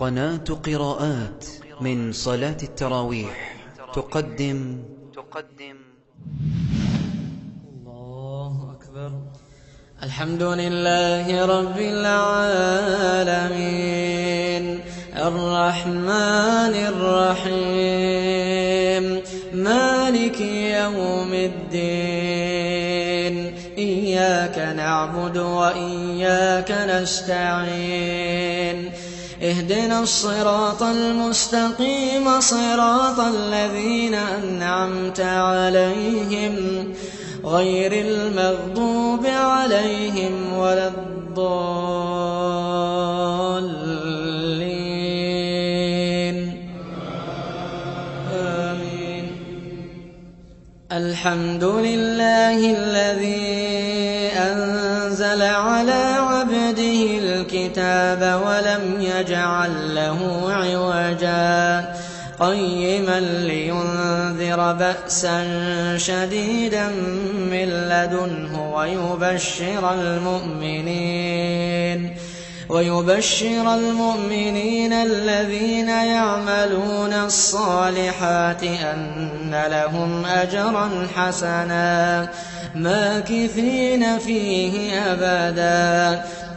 قناة قراءات من صلاة التراويح. تقدم. تقدم الله أكبر. الحمد لله رب العالمين. الرحمن الرحيم. مالك يوم الدين. إياك نعبد وإياك نستعين. اهدنا الصراط المستقيم صراط الذين أنعمت عليهم غير المغضوب عليهم ولا الضالين. آمين. الحمد لله الذي أنزل على عبده الكتاب ولم يجعل له عوجا. قيما لينذر بأسا شديدا من لدنه ويبشر المؤمنين. ويبشر المؤمنين الذين يعملون الصالحات أن لهم أجرا حسنا. ماكثين فيه أبدا.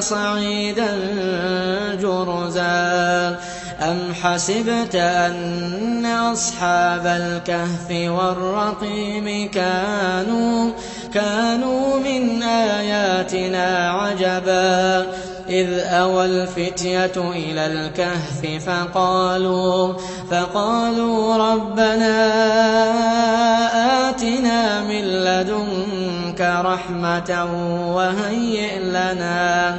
صعيدا جرزا. أم حسبت أن أصحاب الكهف والرقيم كانوا كانوا من آياتنا عجبا؟ إذ أوى الفتية إلى الكهف فقالوا فقالوا ربنا آتنا من لدنك رحمة وهيئ لنا.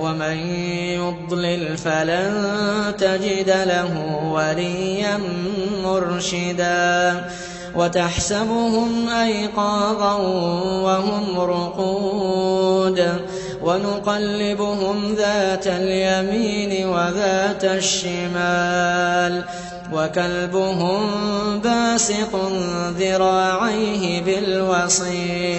ومن يضلل فلن تجد له وليا مرشدا وتحسبهم أيقاظا وهم رقود ونقلبهم ذات اليمين وذات الشمال وكلبهم باسط ذراعيه بالوصيد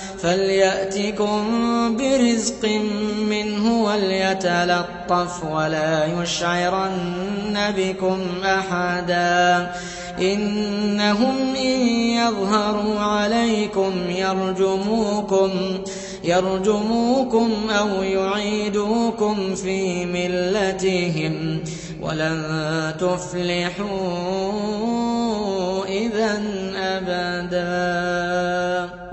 فليأتكم برزق منه وليتلطف ولا يشعرن بكم أحدا. إنهم إن يظهروا عليكم يرجموكم يرجموكم أو يعيدوكم في ملتهم. ولن تفلحوا إذا أبدا.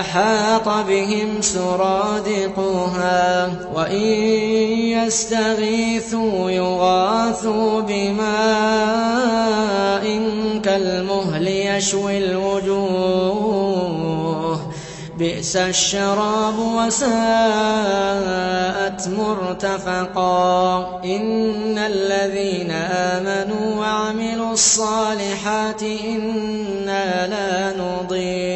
أحاط بهم سرادقها وإن يستغيثوا يغاثوا بماء كالمهل يشوي الوجوه. بئس الشراب وساءت مرتفقا. إن الذين آمنوا وعملوا الصالحات إنا لا نضيع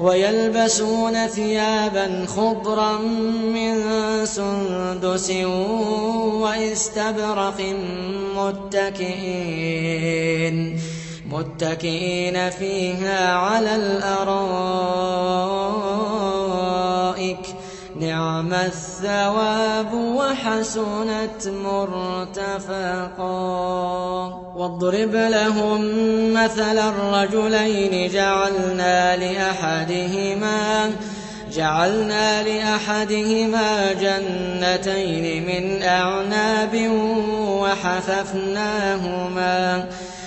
ويلبسون ثيابا خضرا من سندس واستبرق متكئين متكئين فيها على الأرائك. نعم الثواب وحسنت مرتفقا. واضرب لهم مثل الرجلين جعلنا لأحدهما جعلنا لأحدهما جنتين من أعناب وحففناهما. وحففناهما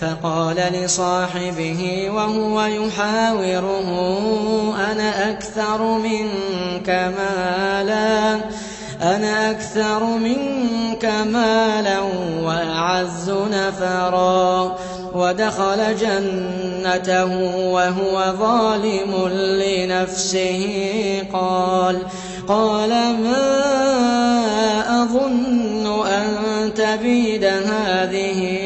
فقال لصاحبه وهو يحاوره أنا أكثر منك مالا؟ أنا أكثر منك مالا وأعز نفرا؟ ودخل جنته وهو ظالم لنفسه قال قال ما أظن أن تبيد هذه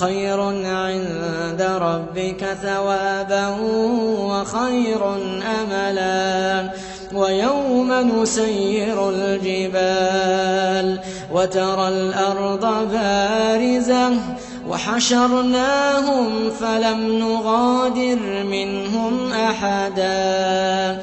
خير عند ربك ثوابا وخير أملا ويوم نسير الجبال وترى الأرض بارزة وحشرناهم فلم نغادر منهم أحدا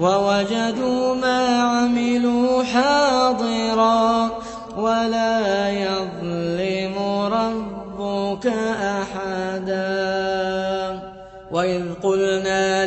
ووجدوا ما عملوا حاضرا ولا يظلم ربك أحدا. وإذ قلنا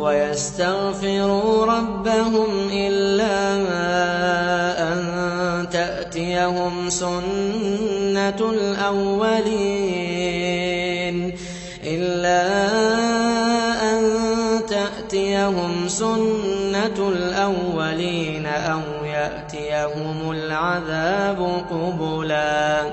ويستغفروا ربهم إلا أن تأتيهم سنة الأولين. إلا أن تأتيهم سنة الأولين أو يأتيهم العذاب قبلا.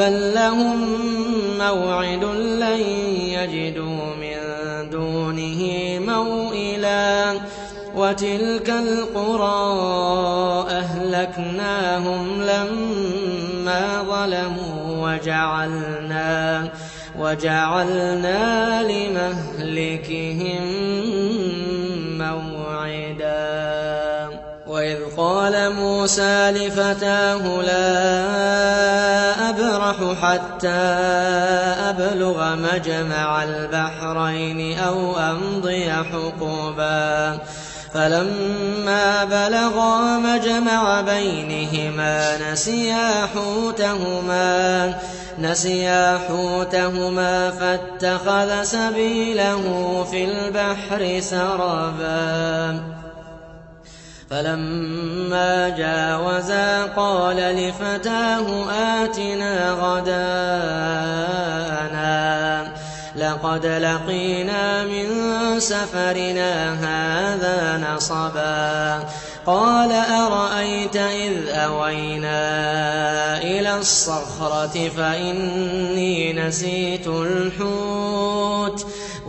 بل لهم موعد لن يجدوا من دونه موئلا وتلك القرى أهلكناهم لما ظلموا وجعلنا وجعلنا لمهلكهم موعدا وإذ قال موسى لفتاه لا حتى أبلغ مجمع البحرين أو أمضي حقوبا. فلما بلغا مجمع بينهما نسيا حوتهما نسيا حوتهما فاتخذ سبيله في البحر سربا. فلما جاوزا قال لفتاه آتنا غداءنا لقد لقينا من سفرنا هذا نصبا. قال أرأيت إذ أوينا إلى الصخرة فإني نسيت الحوت.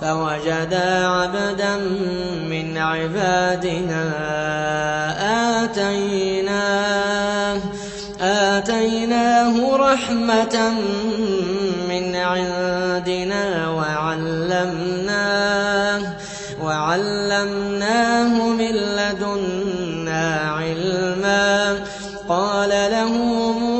فوجدا عبدا من عبادنا آتيناه آتيناه رحمة من عندنا وعلمناه وعلمناه من لدنا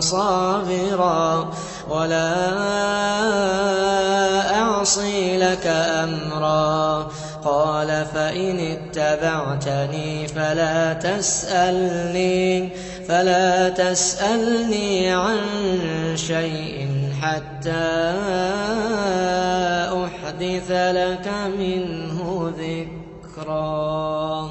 صابرا ولا أعصي لك أمرا قال فإن اتبعتني فلا تسألني فلا تسألني عن شيء حتى أحدث لك منه ذكرا.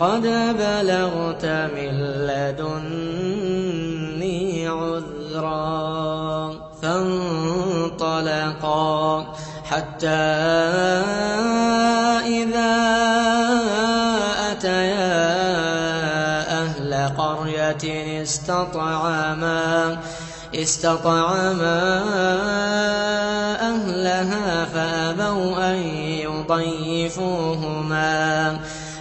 قد بلغت من لدني عذرا فانطلقا حتى إذا أتيا أهل قرية استطعما استطعما أهلها فأبوا أن يضيفوهما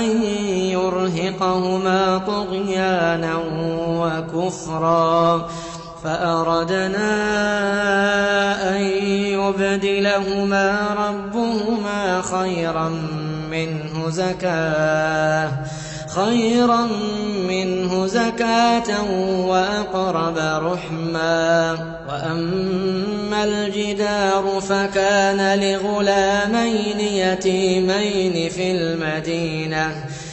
أن يرهقهما طغيانا وكفرا فأردنا أن يبدلهما ربهما خيرا منه زكاة خيرا منه زكاة وأقرب رحما وأما الجدار فكان لغلامين يتيمين في المدينة.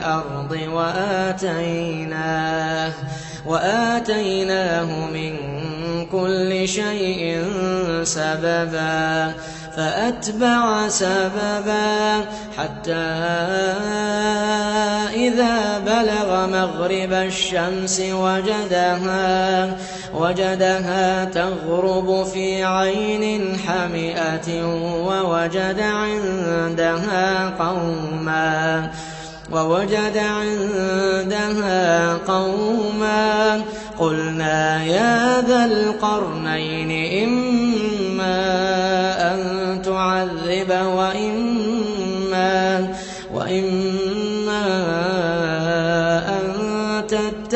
الأرض وآتيناه وآتيناه من كل شيء سببا فأتبع سببا حتى إذا بلغ مغرب الشمس وجدها وجدها تغرب في عين حمئة ووجد عندها قوما. ووجد عندها قوما قلنا يا ذا القرنين إما أن تعذب وإما وإما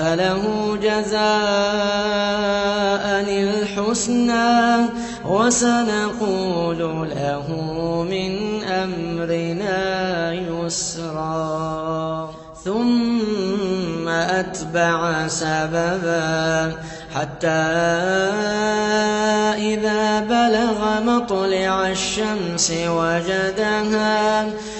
فله جزاء الحسنى وسنقول له من أمرنا يسرا. ثم أتبع سببا حتى إذا بلغ مطلع الشمس وجدها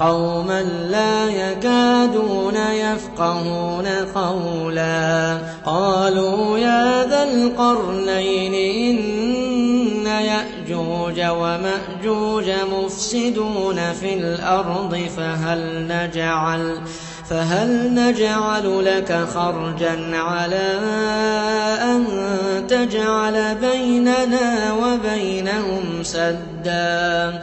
قوما لا يكادون يفقهون قولا. قالوا يا ذا القرنين إن يأجوج ومأجوج مفسدون في الأرض فهل نجعل فهل نجعل لك خرجا على أن تجعل بيننا وبينهم سدا؟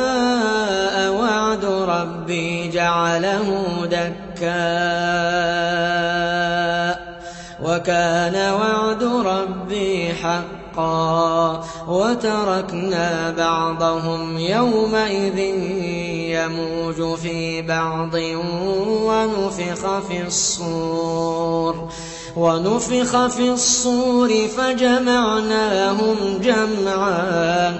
ربي جعله دكا. وكان وعد ربي حقا. وتركنا بعضهم يومئذ يموج في بعض ونفخ في الصور. ونفخ في الصور فجمعناهم جمعا.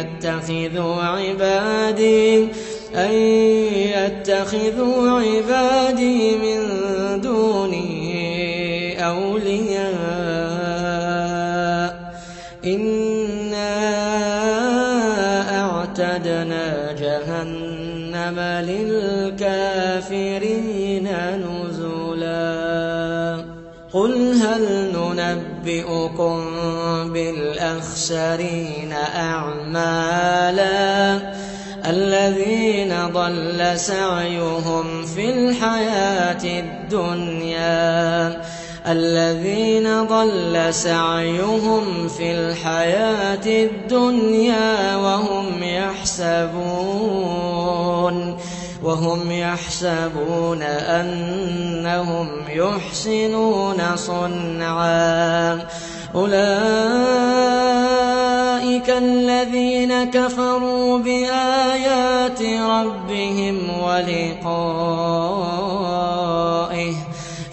يتخذوا عبادي أن يتخذوا عبادي من دوني أولياء. إنا أعتدنا جهنم للكافرين. ننبئكم بالأخسرين أعمالا الذين ضل سعيهم في الحياة الدنيا الذين ضل سعيهم في الحياة الدنيا وهم يحسبون وهم يحسبون أنهم يحسنون صنعا. أولئك الذين كفروا بآيات ربهم ولقائه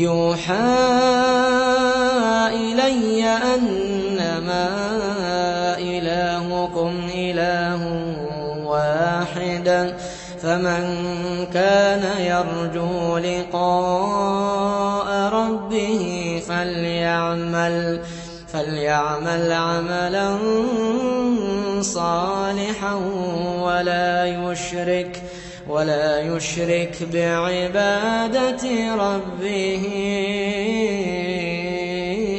يوحى إلي أنما إلهكم إله واحد فمن كان يرجو لقاء ربه فليعمل فليعمل عملا صالحا ولا يشرك. ولا يشرك بعبادة ربه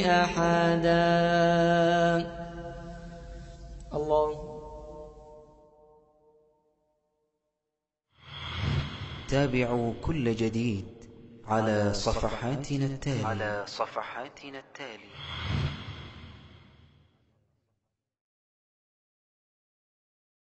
أحدا. الله. تابعوا كل جديد على صفحاتنا التالية. على صفحاتنا التالية.